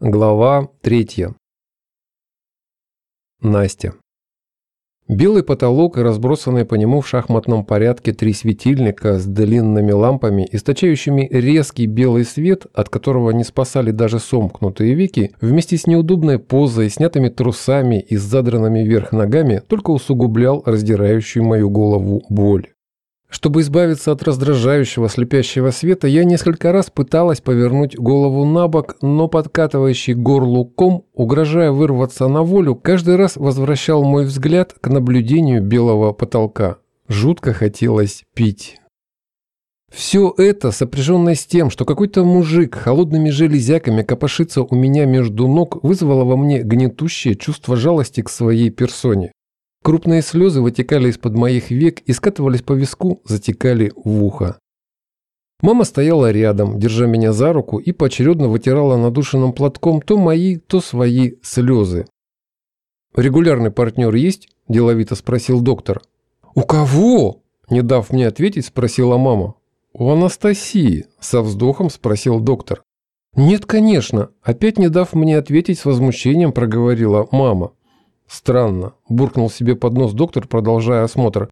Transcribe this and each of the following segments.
Глава третья. Настя. Белый потолок и разбросанные по нему в шахматном порядке три светильника с длинными лампами, источающими резкий белый свет, от которого не спасали даже сомкнутые веки, вместе с неудобной позой, снятыми трусами и с задранными вверх ногами, только усугублял раздирающую мою голову боль. Чтобы избавиться от раздражающего слепящего света, я несколько раз пыталась повернуть голову на бок, но подкатывающий горлу ком, угрожая вырваться на волю, каждый раз возвращал мой взгляд к наблюдению белого потолка. Жутко хотелось пить. Все это, сопряженное с тем, что какой-то мужик холодными железяками копошится у меня между ног, вызвало во мне гнетущее чувство жалости к своей персоне. Крупные слезы вытекали из-под моих век и скатывались по виску, затекали в ухо. Мама стояла рядом, держа меня за руку и поочередно вытирала надушенным платком то мои, то свои слезы. «Регулярный партнер есть?» – деловито спросил доктор. «У кого?» – не дав мне ответить, спросила мама. «У Анастасии», – со вздохом спросил доктор. «Нет, конечно», – опять не дав мне ответить с возмущением, проговорила мама. «Странно», – буркнул себе под нос доктор, продолжая осмотр.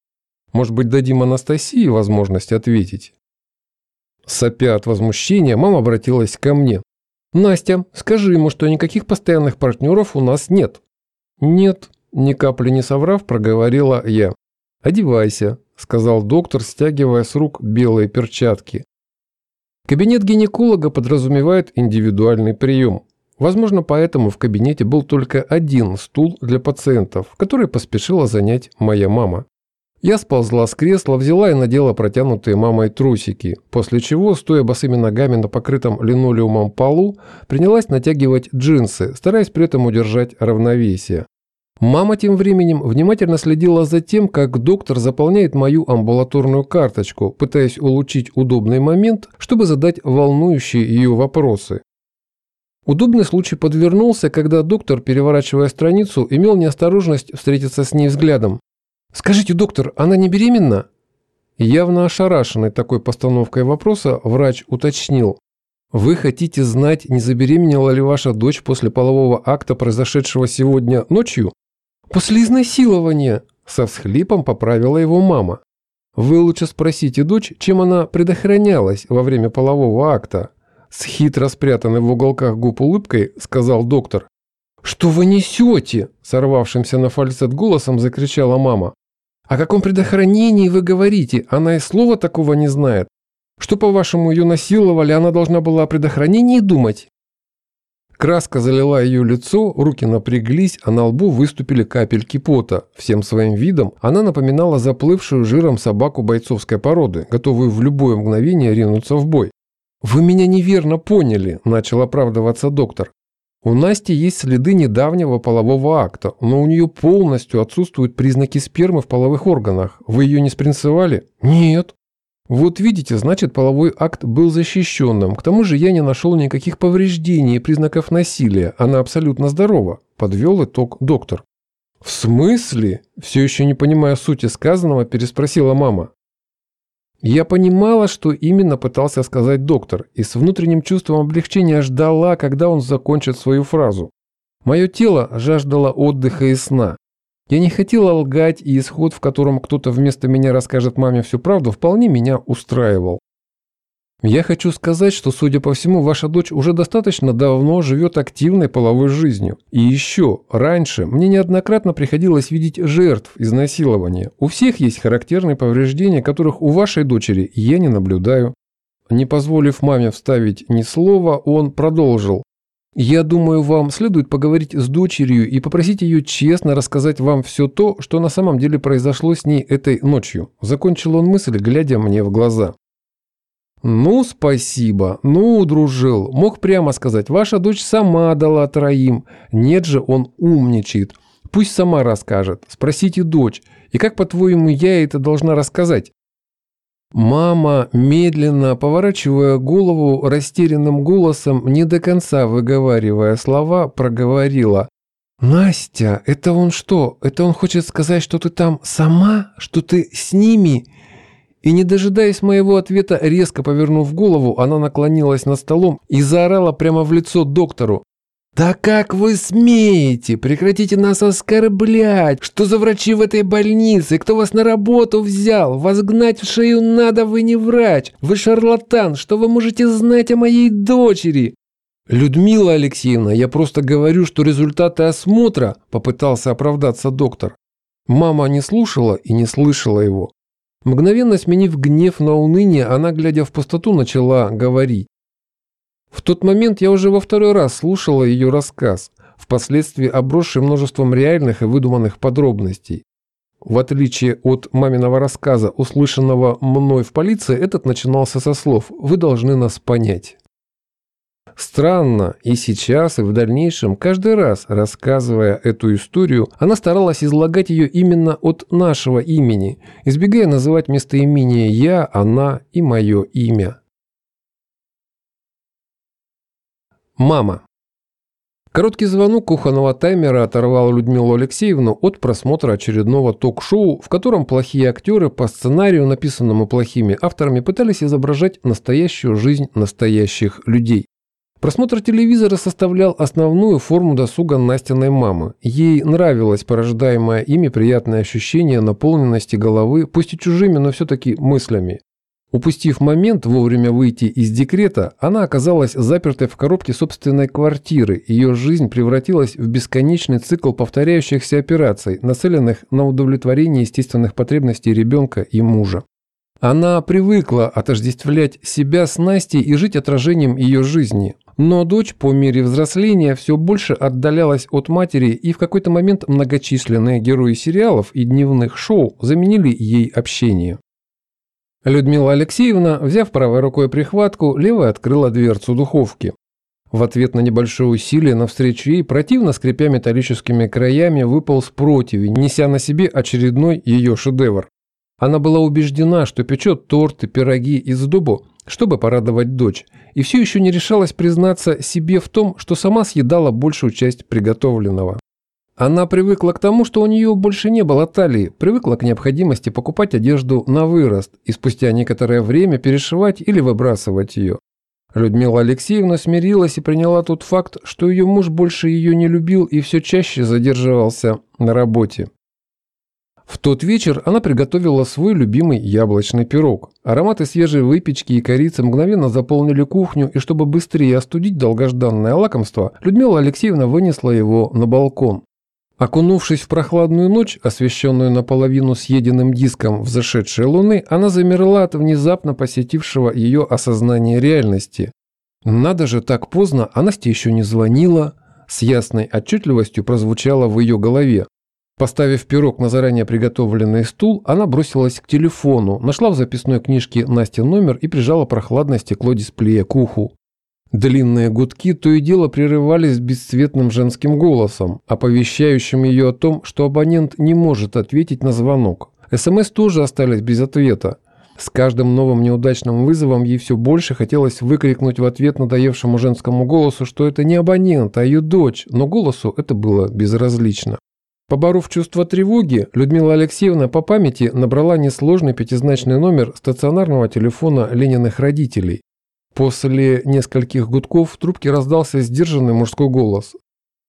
«Может быть, дадим Анастасии возможность ответить?» Сопя от возмущения, мама обратилась ко мне. «Настя, скажи ему, что никаких постоянных партнеров у нас нет». «Нет», – ни капли не соврав, проговорила я. «Одевайся», – сказал доктор, стягивая с рук белые перчатки. Кабинет гинеколога подразумевает индивидуальный прием. Возможно, поэтому в кабинете был только один стул для пациентов, который поспешила занять моя мама. Я сползла с кресла, взяла и надела протянутые мамой трусики, после чего, стоя босыми ногами на покрытом линолеумом полу, принялась натягивать джинсы, стараясь при этом удержать равновесие. Мама тем временем внимательно следила за тем, как доктор заполняет мою амбулаторную карточку, пытаясь улучшить удобный момент, чтобы задать волнующие ее вопросы. Удобный случай подвернулся, когда доктор, переворачивая страницу, имел неосторожность встретиться с ней взглядом. «Скажите, доктор, она не беременна?» Явно ошарашенный такой постановкой вопроса, врач уточнил. «Вы хотите знать, не забеременела ли ваша дочь после полового акта, произошедшего сегодня ночью?» «После изнасилования!» – со всхлипом поправила его мама. «Вы лучше спросите дочь, чем она предохранялась во время полового акта. С хитро спрятанной в уголках губ улыбкой сказал доктор. «Что вы несете?» – сорвавшимся на фальцет голосом закричала мама. «О каком предохранении вы говорите? Она и слова такого не знает. Что, по-вашему, ее насиловали, она должна была о предохранении думать?» Краска залила ее лицо, руки напряглись, а на лбу выступили капельки пота. Всем своим видом она напоминала заплывшую жиром собаку бойцовской породы, готовую в любое мгновение ринуться в бой. «Вы меня неверно поняли», – начал оправдываться доктор. «У Насти есть следы недавнего полового акта, но у нее полностью отсутствуют признаки спермы в половых органах. Вы ее не спринцевали?» «Нет». «Вот видите, значит, половой акт был защищенным. К тому же я не нашел никаких повреждений и признаков насилия. Она абсолютно здорова», – подвел итог доктор. «В смысле?» – все еще не понимая сути сказанного, переспросила мама. Я понимала, что именно пытался сказать доктор, и с внутренним чувством облегчения ждала, когда он закончит свою фразу. Мое тело жаждало отдыха и сна. Я не хотела лгать, и исход, в котором кто-то вместо меня расскажет маме всю правду, вполне меня устраивал. Я хочу сказать, что, судя по всему, ваша дочь уже достаточно давно живет активной половой жизнью. И еще, раньше мне неоднократно приходилось видеть жертв изнасилования. У всех есть характерные повреждения, которых у вашей дочери я не наблюдаю. Не позволив маме вставить ни слова, он продолжил. «Я думаю, вам следует поговорить с дочерью и попросить ее честно рассказать вам все то, что на самом деле произошло с ней этой ночью». Закончил он мысль, глядя мне в глаза. «Ну, спасибо. Ну, дружил. Мог прямо сказать, ваша дочь сама дала троим. Нет же, он умничает. Пусть сама расскажет. Спросите дочь. И как, по-твоему, я это должна рассказать?» Мама, медленно поворачивая голову растерянным голосом, не до конца выговаривая слова, проговорила. «Настя, это он что? Это он хочет сказать, что ты там сама? Что ты с ними?» И не дожидаясь моего ответа, резко повернув голову, она наклонилась над столом и заорала прямо в лицо доктору. «Да как вы смеете? Прекратите нас оскорблять! Что за врачи в этой больнице? Кто вас на работу взял? Вас гнать в шею надо, вы не врач! Вы шарлатан! Что вы можете знать о моей дочери?» «Людмила Алексеевна, я просто говорю, что результаты осмотра», – попытался оправдаться доктор. Мама не слушала и не слышала его. Мгновенно сменив гнев на уныние, она, глядя в пустоту, начала говорить. В тот момент я уже во второй раз слушала ее рассказ, впоследствии обросший множеством реальных и выдуманных подробностей. В отличие от маминого рассказа, услышанного мной в полиции, этот начинался со слов «Вы должны нас понять». Странно, и сейчас, и в дальнейшем, каждый раз, рассказывая эту историю, она старалась излагать ее именно от нашего имени, избегая называть местоимение «я», «она» и «мое имя». Мама. Короткий звонок кухонного таймера оторвал Людмилу Алексеевну от просмотра очередного ток-шоу, в котором плохие актеры по сценарию, написанному плохими авторами, пытались изображать настоящую жизнь настоящих людей. Просмотр телевизора составлял основную форму досуга Настиной мамы. Ей нравилось порождаемое ими приятное ощущение наполненности головы, пусть и чужими, но все-таки мыслями. Упустив момент вовремя выйти из декрета, она оказалась запертой в коробке собственной квартиры. Ее жизнь превратилась в бесконечный цикл повторяющихся операций, нацеленных на удовлетворение естественных потребностей ребенка и мужа. Она привыкла отождествлять себя с Настей и жить отражением ее жизни. Но дочь по мере взросления все больше отдалялась от матери, и в какой-то момент многочисленные герои сериалов и дневных шоу заменили ей общение. Людмила Алексеевна, взяв правой рукой прихватку, левой открыла дверцу духовки. В ответ на небольшое усилие навстречу ей, противно скрипя металлическими краями, выполз противень, неся на себе очередной ее шедевр. Она была убеждена, что печет торты, пироги из дубу, чтобы порадовать дочь, и все еще не решалась признаться себе в том, что сама съедала большую часть приготовленного. Она привыкла к тому, что у нее больше не было талии, привыкла к необходимости покупать одежду на вырост и спустя некоторое время перешивать или выбрасывать ее. Людмила Алексеевна смирилась и приняла тот факт, что ее муж больше ее не любил и все чаще задерживался на работе. В тот вечер она приготовила свой любимый яблочный пирог. Ароматы свежей выпечки и корицы мгновенно заполнили кухню, и чтобы быстрее остудить долгожданное лакомство, Людмила Алексеевна вынесла его на балкон. Окунувшись в прохладную ночь, освещенную наполовину съеденным диском взошедшей луны, она замерла от внезапно посетившего ее осознания реальности. «Надо же, так поздно, а Настя еще не звонила!» С ясной отчетливостью прозвучало в ее голове. Поставив пирог на заранее приготовленный стул, она бросилась к телефону, нашла в записной книжке Насте номер и прижала прохладное стекло дисплея к уху. Длинные гудки то и дело прерывались бесцветным женским голосом, оповещающим ее о том, что абонент не может ответить на звонок. СМС тоже остались без ответа. С каждым новым неудачным вызовом ей все больше хотелось выкрикнуть в ответ надоевшему женскому голосу, что это не абонент, а ее дочь, но голосу это было безразлично. Поборов чувство тревоги, Людмила Алексеевна по памяти набрала несложный пятизначный номер стационарного телефона Лениных родителей. После нескольких гудков в трубке раздался сдержанный мужской голос.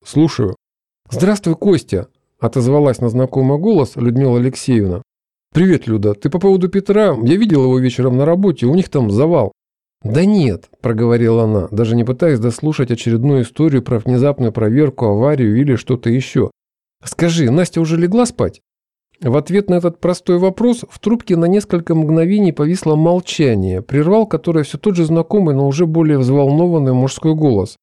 «Слушаю». «Здравствуй, Костя», – отозвалась на знакомый голос Людмила Алексеевна. «Привет, Люда. Ты по поводу Петра? Я видел его вечером на работе, у них там завал». «Да нет», – проговорила она, даже не пытаясь дослушать очередную историю про внезапную проверку, аварию или что-то еще. «Скажи, Настя уже легла спать?» В ответ на этот простой вопрос в трубке на несколько мгновений повисло молчание, прервал которое все тот же знакомый, но уже более взволнованный мужской голос.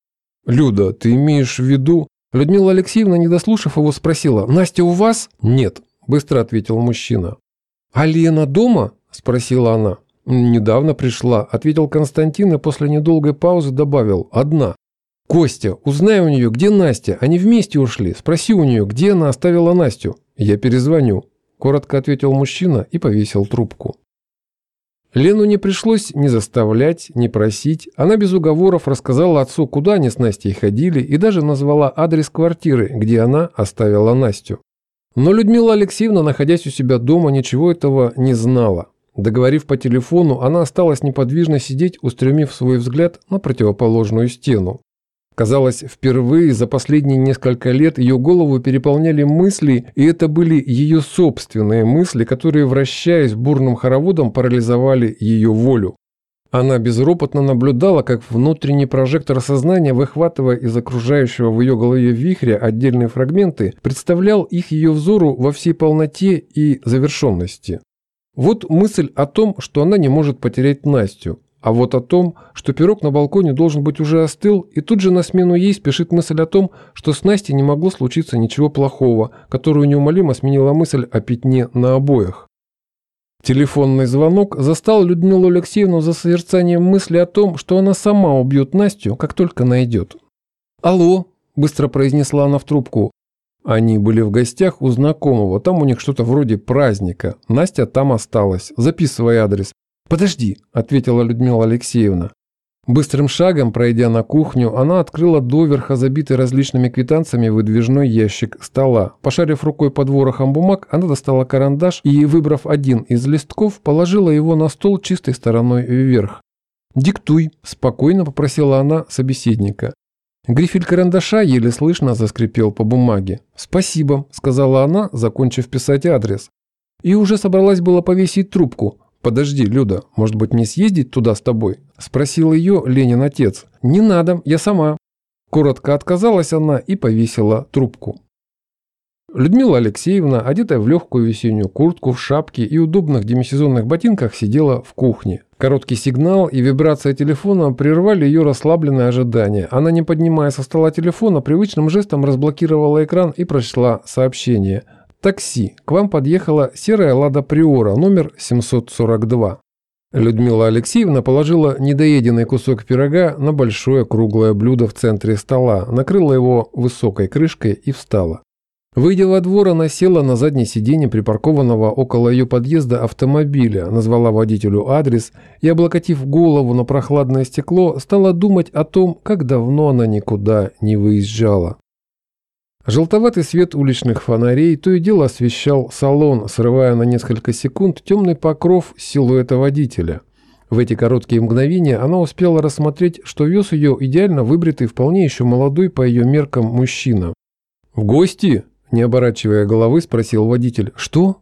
«Люда, ты имеешь в виду...» Людмила Алексеевна, не дослушав его, спросила, «Настя у вас?» «Нет», – быстро ответил мужчина. «А Лена дома?» – спросила она. «Недавно пришла», – ответил Константин и после недолгой паузы добавил, «одна». «Костя, узнай у нее, где Настя. Они вместе ушли. Спроси у нее, где она оставила Настю. Я перезвоню», – коротко ответил мужчина и повесил трубку. Лену не пришлось ни заставлять, ни просить. Она без уговоров рассказала отцу, куда они с Настей ходили, и даже назвала адрес квартиры, где она оставила Настю. Но Людмила Алексеевна, находясь у себя дома, ничего этого не знала. Договорив по телефону, она осталась неподвижно сидеть, устремив свой взгляд на противоположную стену. Казалось, впервые за последние несколько лет ее голову переполняли мысли, и это были ее собственные мысли, которые, вращаясь бурным хороводом, парализовали ее волю. Она безропотно наблюдала, как внутренний прожектор сознания, выхватывая из окружающего в ее голове вихря отдельные фрагменты, представлял их ее взору во всей полноте и завершенности. Вот мысль о том, что она не может потерять Настю, а вот о том, что пирог на балконе должен быть уже остыл, и тут же на смену ей спешит мысль о том, что с Настей не могло случиться ничего плохого, которую неумолимо сменила мысль о пятне на обоях. Телефонный звонок застал Людмилу Алексеевну за созерцанием мысли о том, что она сама убьет Настю, как только найдет. «Алло», – быстро произнесла она в трубку. Они были в гостях у знакомого, там у них что-то вроде праздника. Настя там осталась. Записывай адрес. «Подожди», – ответила Людмила Алексеевна. Быстрым шагом, пройдя на кухню, она открыла доверха забитый различными квитанциями выдвижной ящик стола. Пошарив рукой под ворохом бумаг, она достала карандаш и, выбрав один из листков, положила его на стол чистой стороной вверх. «Диктуй», – спокойно попросила она собеседника. Грифель карандаша еле слышно заскрипел по бумаге. «Спасибо», – сказала она, закончив писать адрес. И уже собралась было повесить трубку, «Подожди, Люда, может быть, мне съездить туда с тобой?» – спросил ее Ленин отец. «Не надо, я сама». Коротко отказалась она и повесила трубку. Людмила Алексеевна, одетая в легкую весеннюю куртку, в шапке и удобных демисезонных ботинках, сидела в кухне. Короткий сигнал и вибрация телефона прервали ее расслабленное ожидание. Она, не поднимая со стола телефона, привычным жестом разблокировала экран и прочла сообщение – Такси. К вам подъехала серая «Лада Приора», номер 742. Людмила Алексеевна положила недоеденный кусок пирога на большое круглое блюдо в центре стола, накрыла его высокой крышкой и встала. Выйдя во двор, она села на заднее сиденье припаркованного около ее подъезда автомобиля, назвала водителю адрес и, облокотив голову на прохладное стекло, стала думать о том, как давно она никуда не выезжала. Желтоватый свет уличных фонарей то и дело освещал салон, срывая на несколько секунд темный покров силуэта водителя. В эти короткие мгновения она успела рассмотреть, что вез ее идеально выбритый, вполне еще молодой по ее меркам мужчина. «В гости?» – не оборачивая головы, спросил водитель. «Что?»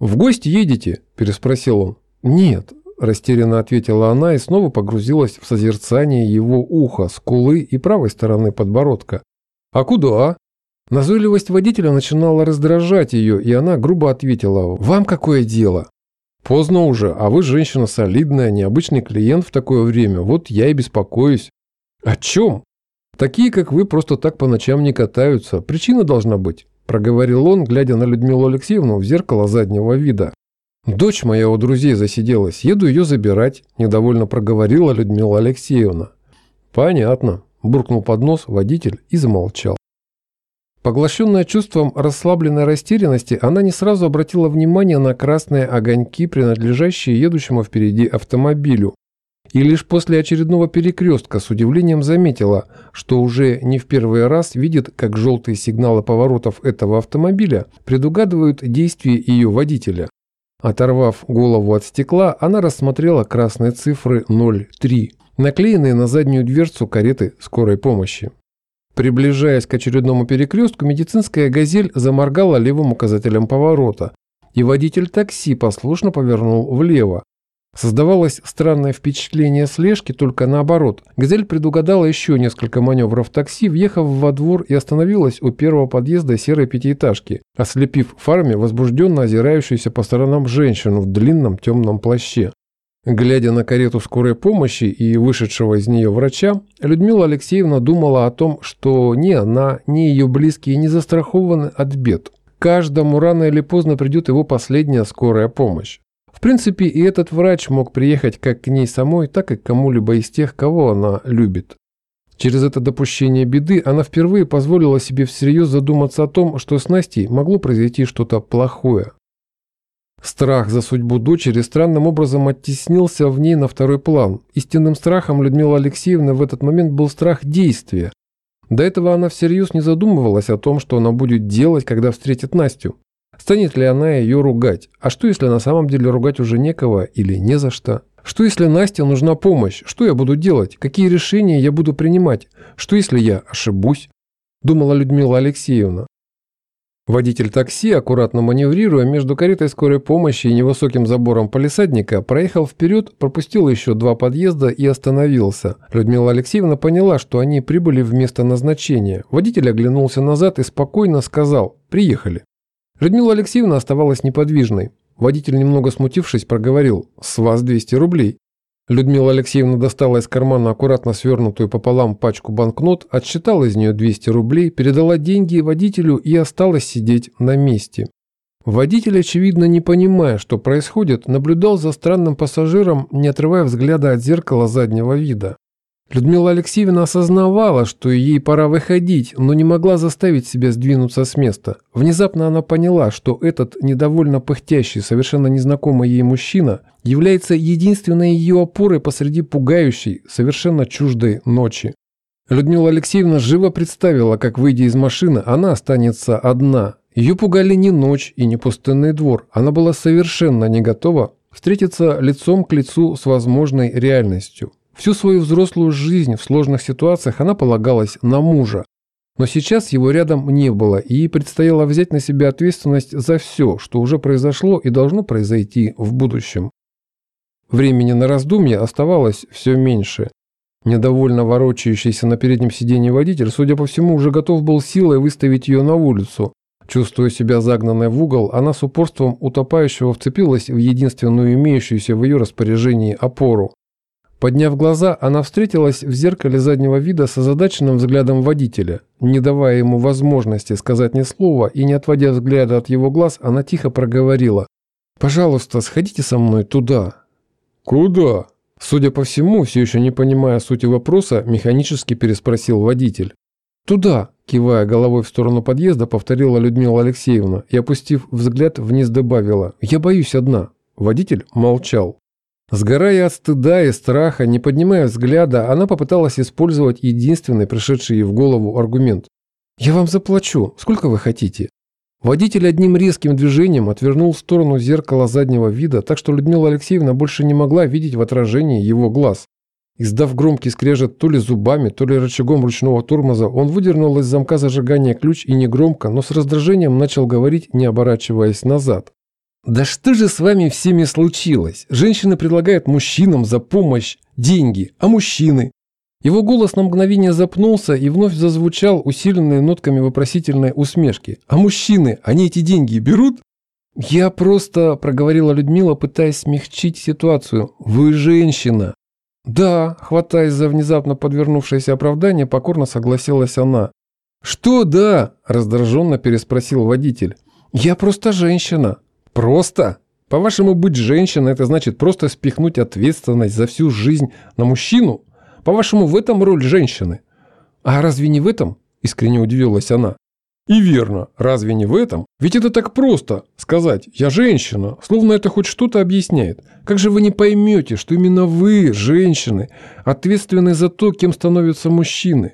«В гости едете?» – переспросил он. «Нет», – растерянно ответила она и снова погрузилась в созерцание его уха, скулы и правой стороны подбородка. «А куда?» Назойливость водителя начинала раздражать ее, и она грубо ответила «Вам какое дело?» «Поздно уже, а вы женщина солидная, необычный клиент в такое время, вот я и беспокоюсь». «О чем?» «Такие, как вы, просто так по ночам не катаются. Причина должна быть», – проговорил он, глядя на Людмилу Алексеевну в зеркало заднего вида. «Дочь моя у друзей засиделась, еду ее забирать», – недовольно проговорила Людмила Алексеевна. «Понятно», – буркнул под нос водитель и замолчал. Поглощенная чувством расслабленной растерянности, она не сразу обратила внимание на красные огоньки, принадлежащие едущему впереди автомобилю. И лишь после очередного перекрестка с удивлением заметила, что уже не в первый раз видит, как желтые сигналы поворотов этого автомобиля предугадывают действия ее водителя. Оторвав голову от стекла, она рассмотрела красные цифры 03, наклеенные на заднюю дверцу кареты скорой помощи. Приближаясь к очередному перекрестку, медицинская «Газель» заморгала левым указателем поворота, и водитель такси послушно повернул влево. Создавалось странное впечатление слежки, только наоборот. «Газель» предугадала еще несколько маневров такси, въехав во двор и остановилась у первого подъезда серой пятиэтажки, ослепив фарме возбужденно озирающуюся по сторонам женщину в длинном темном плаще. Глядя на карету скорой помощи и вышедшего из нее врача, Людмила Алексеевна думала о том, что ни она, ни ее близкие не застрахованы от бед. Каждому рано или поздно придет его последняя скорая помощь. В принципе, и этот врач мог приехать как к ней самой, так и к кому-либо из тех, кого она любит. Через это допущение беды она впервые позволила себе всерьез задуматься о том, что с Настей могло произойти что-то плохое. Страх за судьбу дочери странным образом оттеснился в ней на второй план. Истинным страхом Людмила Алексеевна в этот момент был страх действия. До этого она всерьез не задумывалась о том, что она будет делать, когда встретит Настю. Станет ли она ее ругать? А что, если на самом деле ругать уже некого или не за что? Что если Насте нужна помощь? Что я буду делать? Какие решения я буду принимать? Что если я ошибусь? Думала Людмила Алексеевна. Водитель такси, аккуратно маневрируя между каретой скорой помощи и невысоким забором полисадника, проехал вперед, пропустил еще два подъезда и остановился. Людмила Алексеевна поняла, что они прибыли в место назначения. Водитель оглянулся назад и спокойно сказал «Приехали». Людмила Алексеевна оставалась неподвижной. Водитель, немного смутившись, проговорил «С вас 200 рублей». Людмила Алексеевна достала из кармана аккуратно свернутую пополам пачку банкнот, отсчитала из нее 200 рублей, передала деньги водителю и осталась сидеть на месте. Водитель, очевидно, не понимая, что происходит, наблюдал за странным пассажиром, не отрывая взгляда от зеркала заднего вида. Людмила Алексеевна осознавала, что ей пора выходить, но не могла заставить себя сдвинуться с места. Внезапно она поняла, что этот недовольно пыхтящий, совершенно незнакомый ей мужчина является единственной ее опорой посреди пугающей, совершенно чуждой ночи. Людмила Алексеевна живо представила, как, выйдя из машины, она останется одна. Ее пугали не ночь и не пустынный двор. Она была совершенно не готова встретиться лицом к лицу с возможной реальностью. Всю свою взрослую жизнь в сложных ситуациях она полагалась на мужа. Но сейчас его рядом не было, и ей предстояло взять на себя ответственность за все, что уже произошло и должно произойти в будущем. Времени на раздумье оставалось все меньше. Недовольно ворочающийся на переднем сиденье водитель, судя по всему, уже готов был силой выставить ее на улицу. Чувствуя себя загнанной в угол, она с упорством утопающего вцепилась в единственную имеющуюся в ее распоряжении опору. Подняв глаза, она встретилась в зеркале заднего вида с озадаченным взглядом водителя. Не давая ему возможности сказать ни слова и не отводя взгляда от его глаз, она тихо проговорила. «Пожалуйста, сходите со мной туда». «Куда?» Судя по всему, все еще не понимая сути вопроса, механически переспросил водитель. «Туда», – кивая головой в сторону подъезда, повторила Людмила Алексеевна и, опустив взгляд, вниз добавила. «Я боюсь одна». Водитель молчал. Сгорая от стыда и страха, не поднимая взгляда, она попыталась использовать единственный пришедший ей в голову аргумент. «Я вам заплачу. Сколько вы хотите?» Водитель одним резким движением отвернул в сторону зеркала заднего вида, так что Людмила Алексеевна больше не могла видеть в отражении его глаз. Издав громкий скрежет то ли зубами, то ли рычагом ручного тормоза, он выдернул из замка зажигания ключ и негромко, но с раздражением начал говорить, не оборачиваясь назад. Да что же с вами всеми случилось? Женщины предлагают мужчинам за помощь деньги, а мужчины? Его голос на мгновение запнулся и вновь зазвучал, усиленный нотками вопросительной усмешки. «А мужчины, они эти деньги берут?» «Я просто...» – проговорила Людмила, пытаясь смягчить ситуацию. «Вы женщина!» «Да», – хватаясь за внезапно подвернувшееся оправдание, покорно согласилась она. «Что «да»?» – раздраженно переспросил водитель. «Я просто женщина». Просто? По-вашему, быть женщиной – это значит просто спихнуть ответственность за всю жизнь на мужчину? По-вашему, в этом роль женщины? А разве не в этом? Искренне удивилась она. И верно, разве не в этом? Ведь это так просто – сказать «я женщина», словно это хоть что-то объясняет. Как же вы не поймете, что именно вы, женщины, ответственны за то, кем становятся мужчины?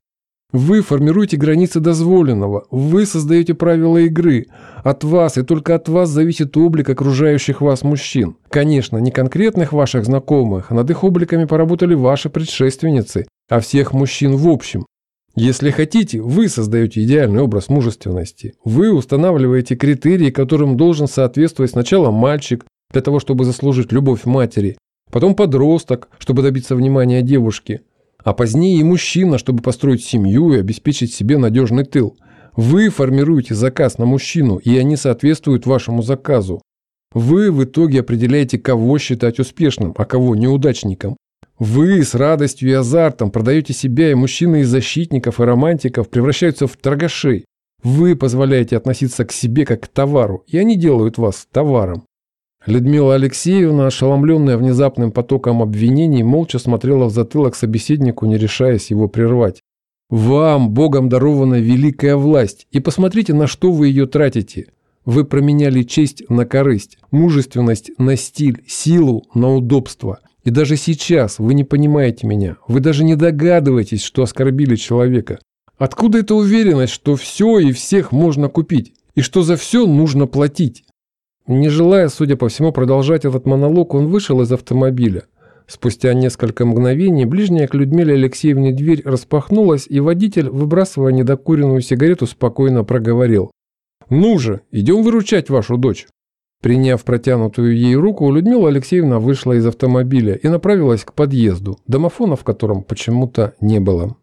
Вы формируете границы дозволенного, вы создаете правила игры. От вас и только от вас зависит облик окружающих вас мужчин. Конечно, не конкретных ваших знакомых, над их обликами поработали ваши предшественницы, а всех мужчин в общем. Если хотите, вы создаете идеальный образ мужественности. Вы устанавливаете критерии, которым должен соответствовать сначала мальчик, для того, чтобы заслужить любовь матери, потом подросток, чтобы добиться внимания девушки – а позднее и мужчина, чтобы построить семью и обеспечить себе надежный тыл. Вы формируете заказ на мужчину, и они соответствуют вашему заказу. Вы в итоге определяете, кого считать успешным, а кого неудачником. Вы с радостью и азартом продаете себя, и мужчины из защитников и романтиков превращаются в торгашей. Вы позволяете относиться к себе как к товару, и они делают вас товаром. Людмила Алексеевна, ошеломленная внезапным потоком обвинений, молча смотрела в затылок собеседнику, не решаясь его прервать. «Вам, Богом дарована великая власть, и посмотрите, на что вы ее тратите. Вы променяли честь на корысть, мужественность на стиль, силу на удобство. И даже сейчас вы не понимаете меня, вы даже не догадываетесь, что оскорбили человека. Откуда эта уверенность, что все и всех можно купить, и что за все нужно платить?» Не желая, судя по всему, продолжать этот монолог, он вышел из автомобиля. Спустя несколько мгновений ближняя к Людмиле Алексеевне дверь распахнулась, и водитель, выбрасывая недокуренную сигарету, спокойно проговорил. «Ну же, идем выручать вашу дочь». Приняв протянутую ей руку, Людмила Алексеевна вышла из автомобиля и направилась к подъезду, домофона в котором почему-то не было.